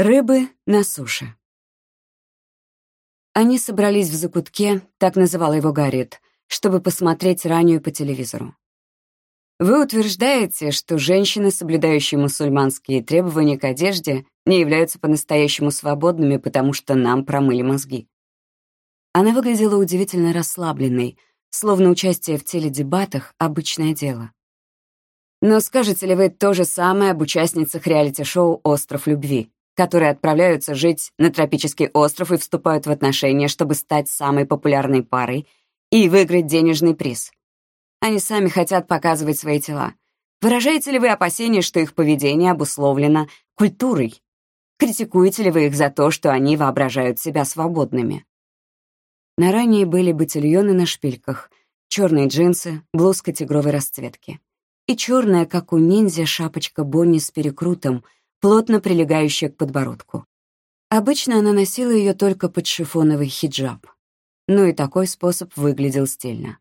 Рыбы на суше. Они собрались в закутке, так называла его Гарриет, чтобы посмотреть раннюю по телевизору. Вы утверждаете, что женщины, соблюдающие мусульманские требования к одежде, не являются по-настоящему свободными, потому что нам промыли мозги. Она выглядела удивительно расслабленной, словно участие в теледебатах — обычное дело. Но скажете ли вы то же самое об участницах реалити-шоу «Остров любви», которые отправляются жить на тропический остров и вступают в отношения, чтобы стать самой популярной парой и выиграть денежный приз? Они сами хотят показывать свои тела. Выражаете ли вы опасения, что их поведение обусловлено культурой? Критикуете ли вы их за то, что они воображают себя свободными? На ранее были ботильоны на шпильках, черные джинсы, блузка тигровой расцветки и черная, как у ниндзя, шапочка Бонни с перекрутом, плотно прилегающая к подбородку. Обычно она носила ее только под шифоновый хиджаб. Но и такой способ выглядел стильно.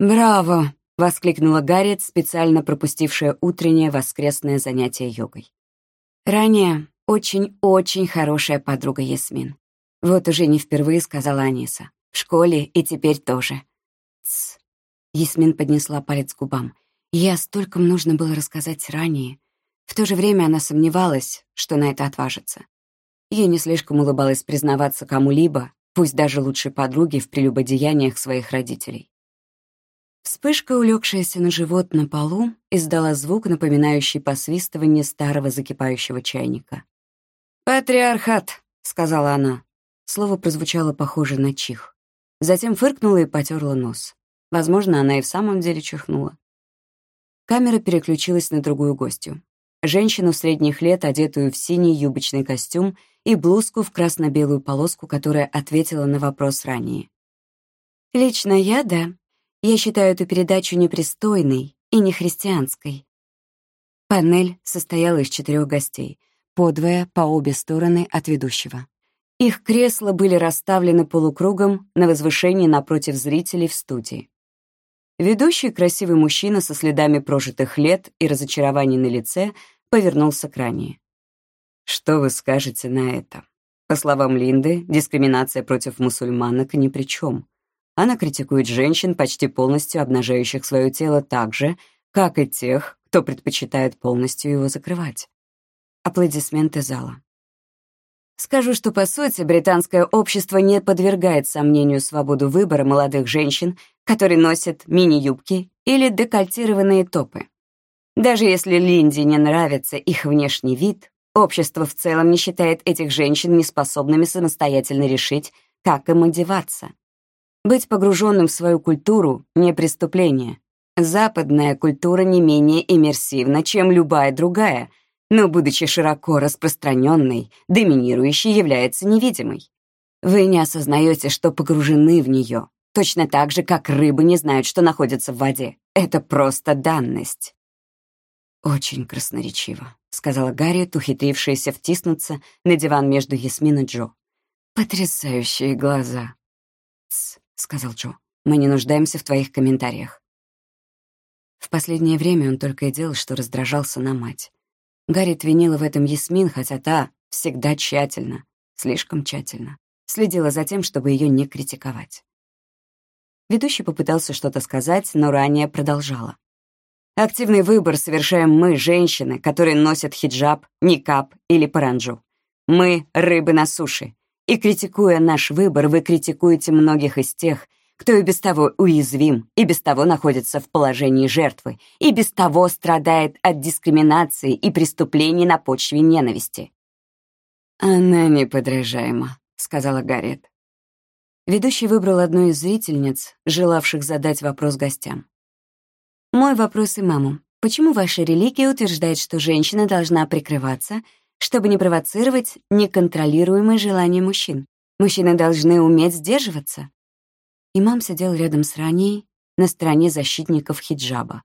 «Браво!» — воскликнула Гарриет, специально пропустившая утреннее воскресное занятие йогой. Ранее очень-очень хорошая подруга Ясмин. Вот уже не впервые сказала Аниса. В школе и теперь тоже. Тсс. Ясмин поднесла палец к губам. Я столько нужно было рассказать ранее. В то же время она сомневалась, что на это отважится. Ей не слишком улыбалось признаваться кому-либо, пусть даже лучшей подруге в прелюбодеяниях своих родителей. Вспышка, улегшаяся на живот на полу, издала звук, напоминающий посвистывание старого закипающего чайника. «Патриархат», — сказала она. Слово прозвучало похоже на чих. Затем фыркнула и потерла нос. Возможно, она и в самом деле чихнула. Камера переключилась на другую гостью. Женщину средних лет, одетую в синий юбочный костюм и блузку в красно-белую полоску, которая ответила на вопрос ранее. «Лично я, да», я считаю эту передачу непристойной и нехристианской. Панель состояла из четырех гостей, подвое по обе стороны от ведущего. Их кресла были расставлены полукругом на возвышении напротив зрителей в студии. Ведущий, красивый мужчина со следами прожитых лет и разочарований на лице, повернулся к ранее. «Что вы скажете на это?» По словам Линды, дискриминация против мусульманок ни при чем. Она критикует женщин, почти полностью обнажающих свое тело так же, как и тех, кто предпочитает полностью его закрывать. Аплодисменты зала. Скажу, что, по сути, британское общество не подвергает сомнению свободу выбора молодых женщин, которые носят мини-юбки или декольтированные топы. Даже если Линди не нравится их внешний вид, общество в целом не считает этих женщин неспособными самостоятельно решить, как им одеваться. Быть погруженным в свою культуру — не преступление. Западная культура не менее иммерсивна, чем любая другая, но, будучи широко распространенной, доминирующей является невидимой. Вы не осознаете, что погружены в нее, точно так же, как рыбы не знают, что находятся в воде. Это просто данность. «Очень красноречиво», — сказала Гарриет, ухитрившаяся втиснуться на диван между Ясмин и Джо. «Потрясающие глаза». «Тсс, — сказал Джо. «Мы не нуждаемся в твоих комментариях». В последнее время он только и делал, что раздражался на мать. Гарри винила в этом Ясмин, хотя та всегда тщательно, слишком тщательно, следила за тем, чтобы ее не критиковать. Ведущий попытался что-то сказать, но ранее продолжала. Активный выбор совершаем мы, женщины, которые носят хиджаб, никап или паранджу. Мы — рыбы на суше, и критикуя наш выбор, вы критикуете многих из тех, кто и без того уязвим, и без того находится в положении жертвы, и без того страдает от дискриминации и преступлений на почве ненависти. «Она неподражаема», — сказала Гарриет. Ведущий выбрал одну из зрительниц, желавших задать вопрос гостям. «Мой вопрос и маму. Почему ваша религия утверждает, что женщина должна прикрываться, чтобы не провоцировать неконтролируемые желания мужчин. Мужчины должны уметь сдерживаться. Имам сидел рядом с Раней на стороне защитников хиджаба.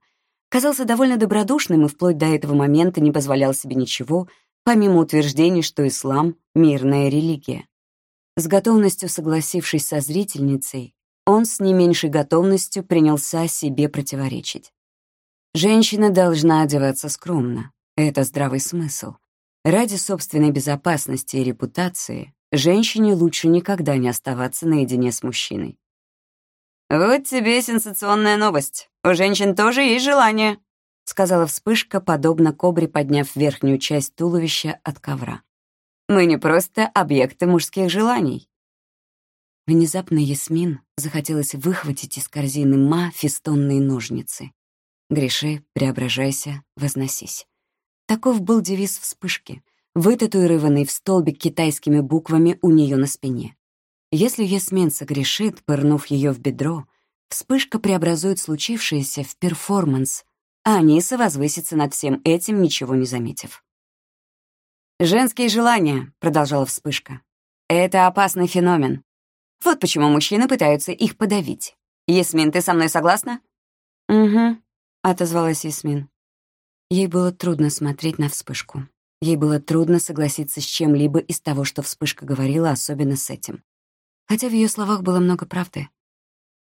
Казался довольно добродушным и вплоть до этого момента не позволял себе ничего, помимо утверждений, что ислам — мирная религия. С готовностью согласившись со зрительницей, он с не меньшей готовностью принялся себе противоречить. Женщина должна одеваться скромно. Это здравый смысл. Ради собственной безопасности и репутации женщине лучше никогда не оставаться наедине с мужчиной. «Вот тебе сенсационная новость. У женщин тоже есть желание», — сказала вспышка, подобно кобре, подняв верхнюю часть туловища от ковра. «Мы не просто объекты мужских желаний». Внезапно Ясмин захотелось выхватить из корзины ма фистонные ножницы. «Греши, преображайся, возносись». Таков был девиз вспышки, вытатуированный в столбик китайскими буквами у нее на спине. Если Ясмин согрешит, пырнув ее в бедро, вспышка преобразует случившееся в перформанс, а Аниса возвысится над всем этим, ничего не заметив. «Женские желания», — продолжала вспышка, — «это опасный феномен. Вот почему мужчины пытаются их подавить. Ясмин, ты со мной согласна?» «Угу», — отозвалась Ясмин. Ей было трудно смотреть на вспышку. Ей было трудно согласиться с чем-либо из того, что вспышка говорила, особенно с этим. Хотя в ее словах было много правды.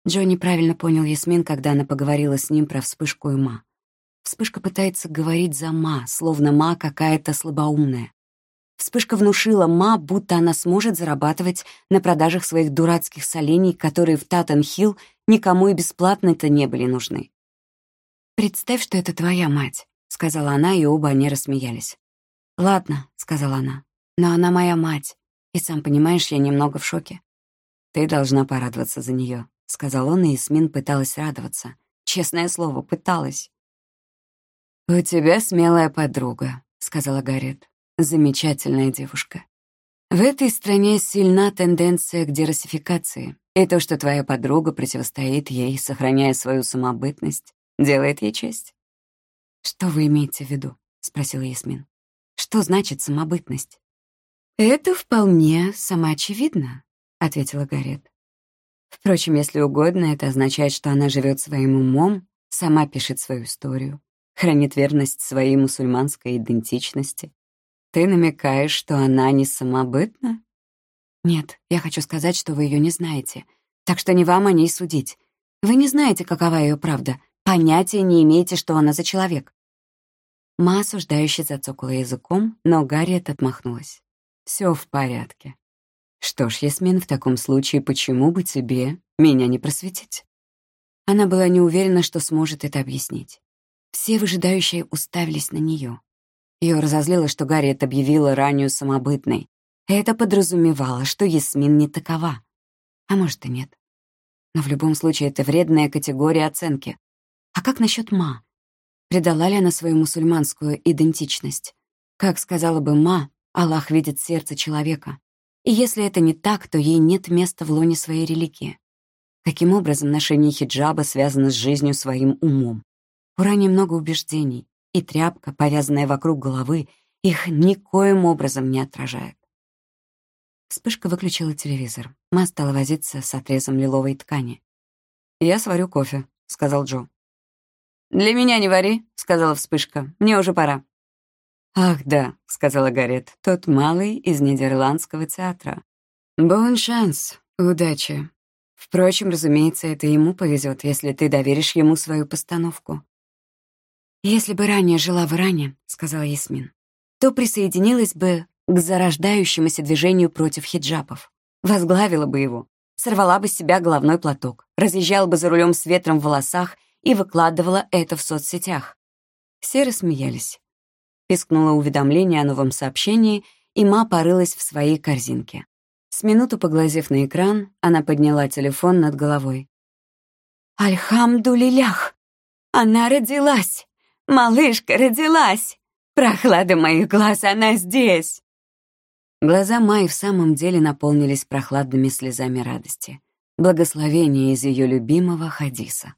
Джо неправильно понял Ясмин, когда она поговорила с ним про вспышку и Ма. Вспышка пытается говорить за Ма, словно Ма какая-то слабоумная. Вспышка внушила Ма, будто она сможет зарабатывать на продажах своих дурацких солений, которые в Таттен-Хилл никому и бесплатно-то не были нужны. «Представь, что это твоя мать», — сказала она, и оба они рассмеялись. «Ладно», — сказала она, — «но она моя мать, и, сам понимаешь, я немного в шоке». «Ты должна порадоваться за нее, сказал он, и Исмин пыталась радоваться. Честное слово, пыталась. «У тебя смелая подруга», — сказала Гарриет. «Замечательная девушка. В этой стране сильна тенденция к дерасификации, и то, что твоя подруга противостоит ей, сохраняя свою самобытность, делает ей честь. «Что вы имеете в виду?» — спросила Ясмин. «Что значит самобытность?» «Это вполне самоочевидно», — ответила Гарет. «Впрочем, если угодно, это означает, что она живет своим умом, сама пишет свою историю, хранит верность своей мусульманской идентичности. Ты намекаешь, что она не самобытна?» «Нет, я хочу сказать, что вы ее не знаете, так что не вам о ней судить. Вы не знаете, какова ее правда, Понятия не имеете, что она за человек». Ма осуждающе зацокала языком, но Гарриет отмахнулась. Все в порядке. Что ж, Ясмин, в таком случае почему бы тебе меня не просветить?» Она была не уверена, что сможет это объяснить. Все выжидающие уставились на нее. Ее разозлило, что Гарриет объявила раннюю самобытной. Это подразумевало, что Ясмин не такова. А может и нет. Но в любом случае это вредная категория оценки. А как насчет Ма? Предала ли она свою мусульманскую идентичность? Как сказала бы Ма, Аллах видит сердце человека. И если это не так, то ей нет места в лоне своей религии. Каким образом ношение хиджаба связано с жизнью своим умом? У Рани много убеждений, и тряпка, повязанная вокруг головы, их никоим образом не отражает. Вспышка выключила телевизор. Ма стала возиться с отрезом лиловой ткани. «Я сварю кофе», — сказал Джо. «Для меня не вари», — сказала вспышка. «Мне уже пора». «Ах, да», — сказала Гарет, — «тот малый из Нидерландского театра». «Бон шанс, удачи. Впрочем, разумеется, это ему повезет, если ты доверишь ему свою постановку». «Если бы ранее жила в Иране», — сказала Ясмин, «то присоединилась бы к зарождающемуся движению против хиджабов, возглавила бы его, сорвала бы с себя головной платок, разъезжала бы за рулем с ветром в волосах — и выкладывала это в соцсетях. Все рассмеялись. Пискнуло уведомление о новом сообщении, и Ма порылась в своей корзинке. С минуту поглазев на экран, она подняла телефон над головой. «Альхамдулилях! Она родилась! Малышка родилась! Прохлада моих глаз, она здесь!» Глаза Майи в самом деле наполнились прохладными слезами радости. Благословение из ее любимого Хадиса.